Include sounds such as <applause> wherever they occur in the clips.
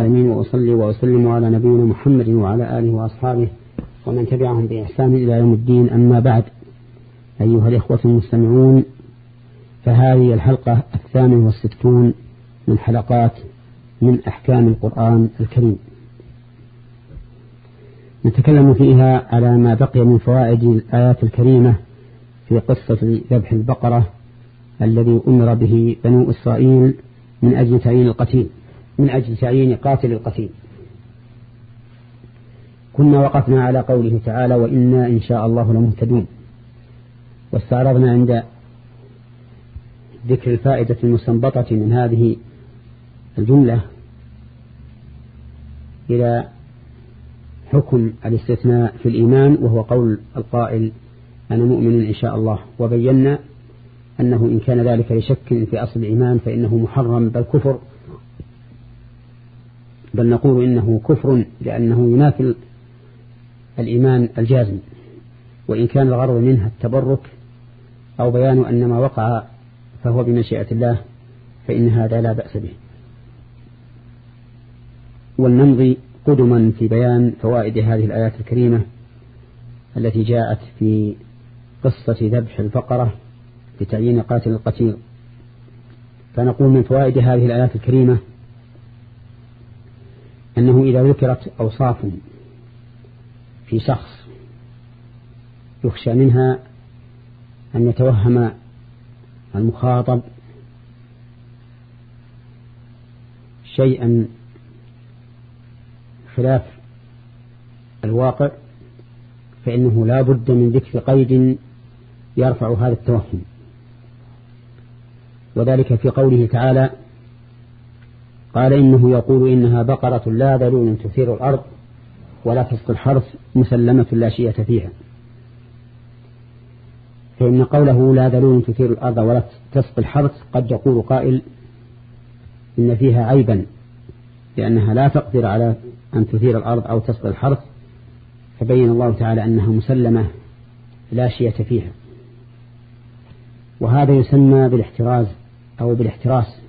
العالمين وأصلي وأسلم على نبينا محمد وعلى آله وأصحابه ومن تبعهم بإحسان إلى يوم الدين. أما بعد أيها الإخوة المستمعون فهذه الحلقة الثامنة والستون من حلقات من أحكام القرآن الكريم. نتكلم فيها على ما بقي من فوائد الآيات الكريمة في قصة ذبح البقرة الذي أمر به بنو إسرائيل من أجل تعيين القتيل. من أجل تعيين قاتل القتيل. كنا وقفنا على قوله تعالى وإنا إن شاء الله لمهتدون. واستعرضنا عند ذكر الفائدة المستنبطة من هذه الجملة إلى حكم الاستثناء في الإيمان وهو قول القائل أنا مؤمن إن شاء الله. وبينا أنه إن كان ذلك لشك في أصل الإيمان فإنه محرم بل كفر. بل نقول إنه كفر لأنه ينافي الإيمان الجازم. وإن كان الغرض منها التبرك أو بيان أن ما وقع فهو بمشيئة الله فإن هذا لا بأس به. ولنمضي قدما في بيان فوائد هذه الآيات الكريمة التي جاءت في قصة ذبح الفقرة لتعيين قاتل القتيل. فنقول من فوائد هذه الآيات الكريمة أنه إذا ذكرت أوصاف في شخص يخشى منها أن يتوهم المخاطب شيئا خلاف الواقع فإنه لا بد من ذكر قيد يرفع هذا التوهم. وذلك في قوله تعالى قال إنه يقول إنها بقرة لا ذلول تثير الأرض ولا تسقي الحرث مسلمة لا شية فيها. فإن قوله لا ذلول تثير الأرض ولا تسقي الحرث قد يقول قائل إن فيها عيبا لأنها لا تقدر على أن تثير الأرض أو تسقي الحرث فبين الله تعالى أنها مسلمة لا شية فيها. وهذا يسمى بالاحتراز أو بالاحتراس.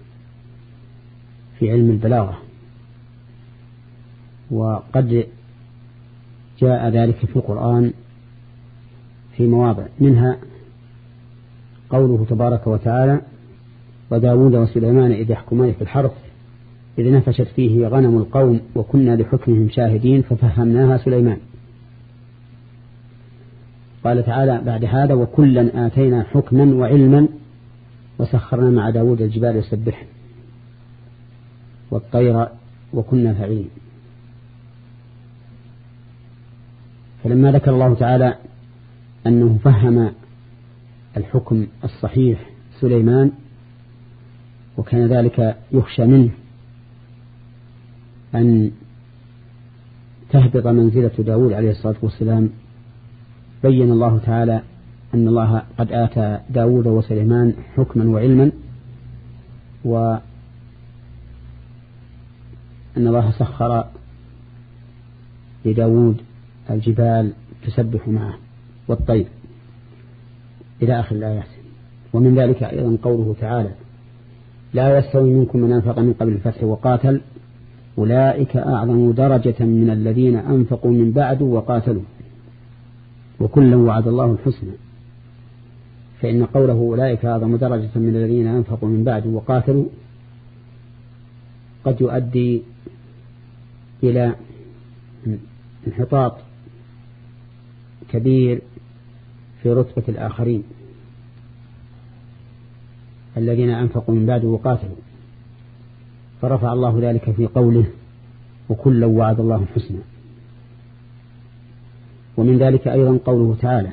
في علم البلاغة. وقد جاء ذلك في القرآن في مواضع. منها قوله تبارك وتعالى وداود وسليمان إذ يحكمان في الحرث إذ نفشت فيه غنم القوم وكنا لحكمهم شاهدين ففهمناها سليمان. قال تعالى بعد هذا وكلا آتينا حكما وعلما وسخرنا مع داود الجبال يسبحن والطير وكنا فعيل. فلما ذكر الله تعالى أنه فهم الحكم الصحيح سليمان وكان ذلك يخشى منه أن تهبط منزلة داود عليه الصلاة والسلام بين الله تعالى أن الله قد آتى داود وسليمان حكما وعلما و أن الله سخر لداود الجبال تسبح معه والطير إلى آخر الآيات. ومن ذلك أيضا قوله تعالى لا يستوي منكم من أنفق من قبل الفتح وقاتل أولئك أعظم درجة من الذين أنفقوا من بعد وقاتلوا. وكلا وعد الله الحسنى. فإن قوله أولئك أعظم درجة من الذين أنفقوا من بعد وقاتلوا قد يؤدي إلى انحطاط كبير في رتبة الآخرين الذين أنفقوا من بعد وقاتلوا فرفع الله ذلك في قوله وكلا وعد الله الحسنى. ومن ذلك أيضا قوله تعالى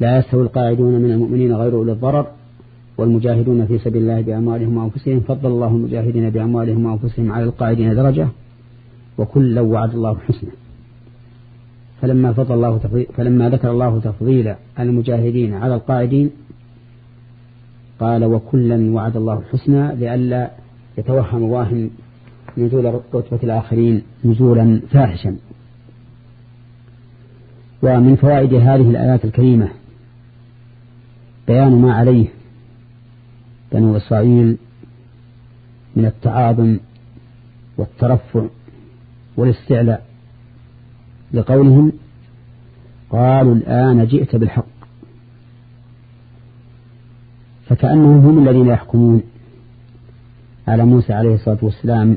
لا يستوي القاعدون من المؤمنين غير أولي الضرر والمجاهدون في سبيل الله بأموالهم وأنفسهم فضل الله المجاهدين بأموالهم وأنفسهم على القاعدين درجة. وكلا وعد الله الحسنى فلما فضل الله فلما ذكر الله تفضيل المجاهدين على القاعدين قال وكلا وعد الله الحسنى لئلا يتوهم واهم نزول رتبة الآخرين نزولا فاحشا. ومن فوائد هذه الآيات الكريمة بيان ما عليه بنو إسرائيل من التعاظم والترفع والاستعلاء لقولهم قالوا الآن جئت بالحق. فكأنهم هم الذين يحكمون. على موسى عليه الصلاة والسلام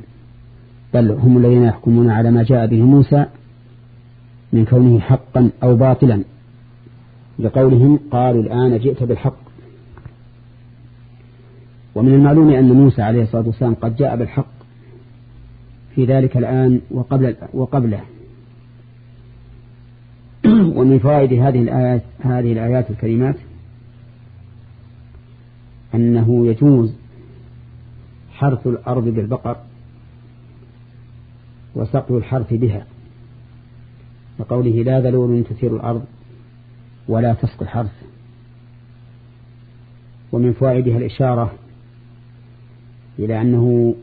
بل هم الذين يحكمون على ما جاء به موسى من كونه حقا أو باطلا لقولهم قالوا الآن جئت بالحق. ومن المعلوم أن موسى عليه الصلاة والسلام قد جاء بالحق في ذلك الآن وقبل وقبله. <clears throat> ومن فوائد هذه الآيات هذه الآيات الكريمات أنه يجوز حرث الأرض بالبقر وسقي الحرث بها. وقوله لا ذلول تثير الأرض ولا تسقي الحرث. ومن فوائدها الإشارة إلى أنه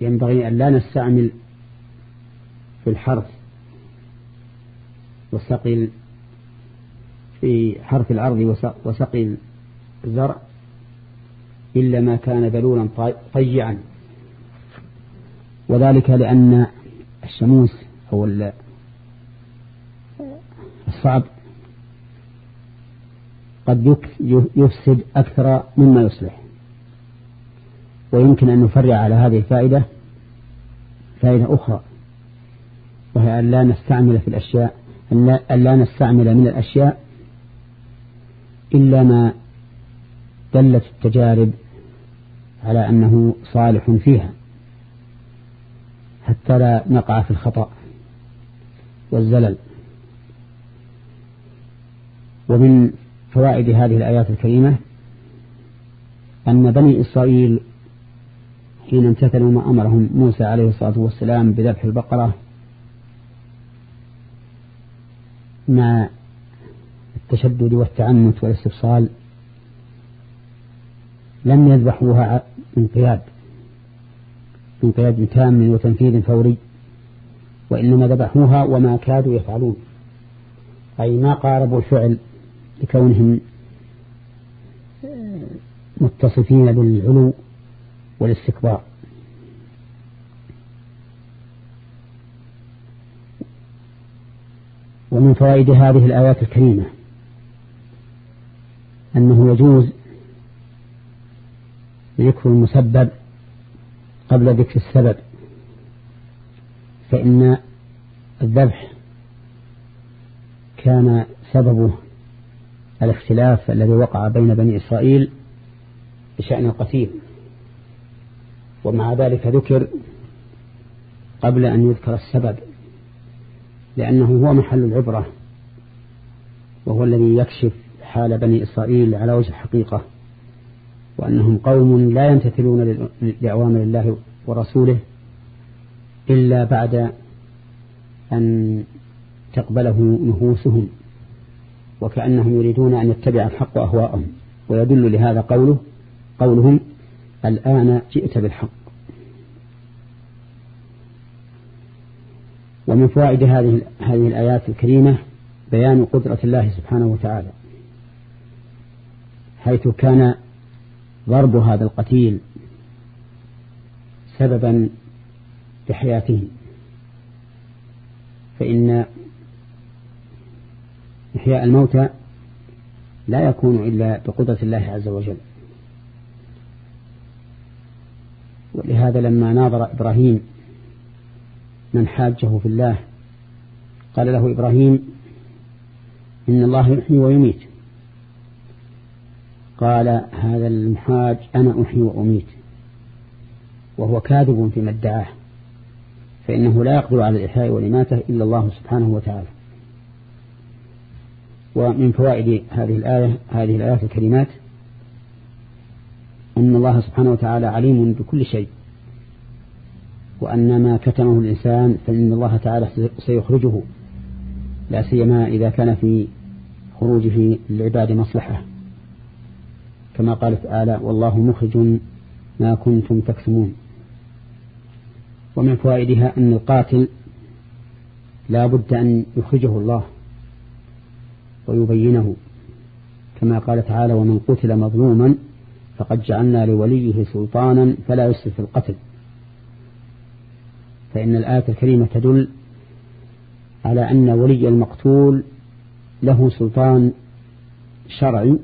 ينبغي أن لا نستعمل في الحرث والسقي في حرث الأرض وسقي الزرع إلا ما كان ذلولا طيعا. وذلك لأن الشموس أو الصعب قد يفسد أكثر مما يصلح. ويمكن أن نفرع على هذه الفائدة فائدة أخرى وهي أن لا نستعمل في الأشياء أن لا نستعمل من الأشياء إلا ما دلت التجارب على أنه صالح فيها حتى لا نقع في الخطأ والزلل. ومن فوائد هذه الآيات الكريمة أن بني إسرائيل حين امتثلوا ما أمرهم موسى عليه الصلاة والسلام بذبح البقرة. مع التشدد والتعنت والاستفصال لم يذبحوها انقياد انقياد تام وتنفيذ فوري وإنما ذبحوها وما كادوا يفعلون. أي ما قاربوا الفعل لكونهم متصفين بالعلو والاستكبار. ومن فوائد هذه الآيات الكريمة أنه يجوز ذكر المسبب قبل ذكر السبب فإن الذبح كان سببه الاختلاف الذي وقع بين بني إسرائيل بشأن القتيل. ومع ذلك ذكر قبل أن يذكر السبب لأنه هو محل العبرة وهو الذي يكشف حال بني إسرائيل على وجه الحقيقة وأنهم قوم لا يمتثلون لأوامر الله ورسوله إلا بعد أن تقبله نفوسهم وكأنهم يريدون أن يتبع الحق أهواءهم ويدل لهذا قوله قولهم الآن جئت بالحق. ومن فوائد هذه هذه الآيات الكريمة بيان قدرة الله سبحانه وتعالى حيث كان ضرب هذا القتيل سببا لحياته فإن إحياء الموتى لا يكون إلا بقدرة الله عز وجل. ولهذا لما ناظر إبراهيم من حاجة في الله قال له إبراهيم إن الله يحيي ويميت. قال هذا المحاج أنا أحيي وأميت وهو كاذب فيما ادعاه فإنه لا يقدر على الإحياء والإماتة إلا الله سبحانه وتعالى. ومن فوائد هذه الآية هذه الآيات الكريمات أن الله سبحانه وتعالى عليم بكل شيء. وأن ما كتمه الإنسان فإن الله تعالى سيخرجه. لا سيما إذا كان في خروجه للعباد مصلحة. كما قال تعالى والله مخرج ما كنتم تكتمون. ومن فوائدها أن القاتل لا بد أن يخرجه الله ويبينه. كما قال تعالى ومن قتل مظلوما فقد جعلنا لوليه سلطانا فلا يسرف في القتل. فإن الآية الكريمة تدل على أن ولي المقتول له سلطان شرعي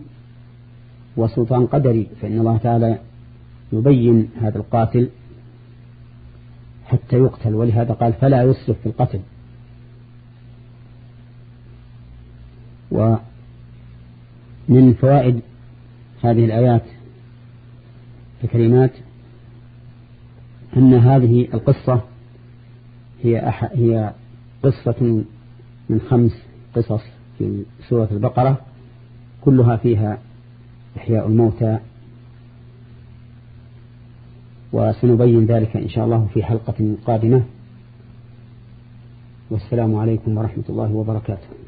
وسلطان قدري فإن الله تعالى يبين هذا القاتل حتى يقتل. ولهذا قال فلا يسرف في القتل. ومن فوائد هذه الآيات الكريمات أن هذه القصة هي هي قصة من خمس قصص في سورة البقرة كلها فيها إحياء الموتى. وسنبين ذلك إن شاء الله في حلقة قادمة. والسلام عليكم ورحمة الله وبركاته.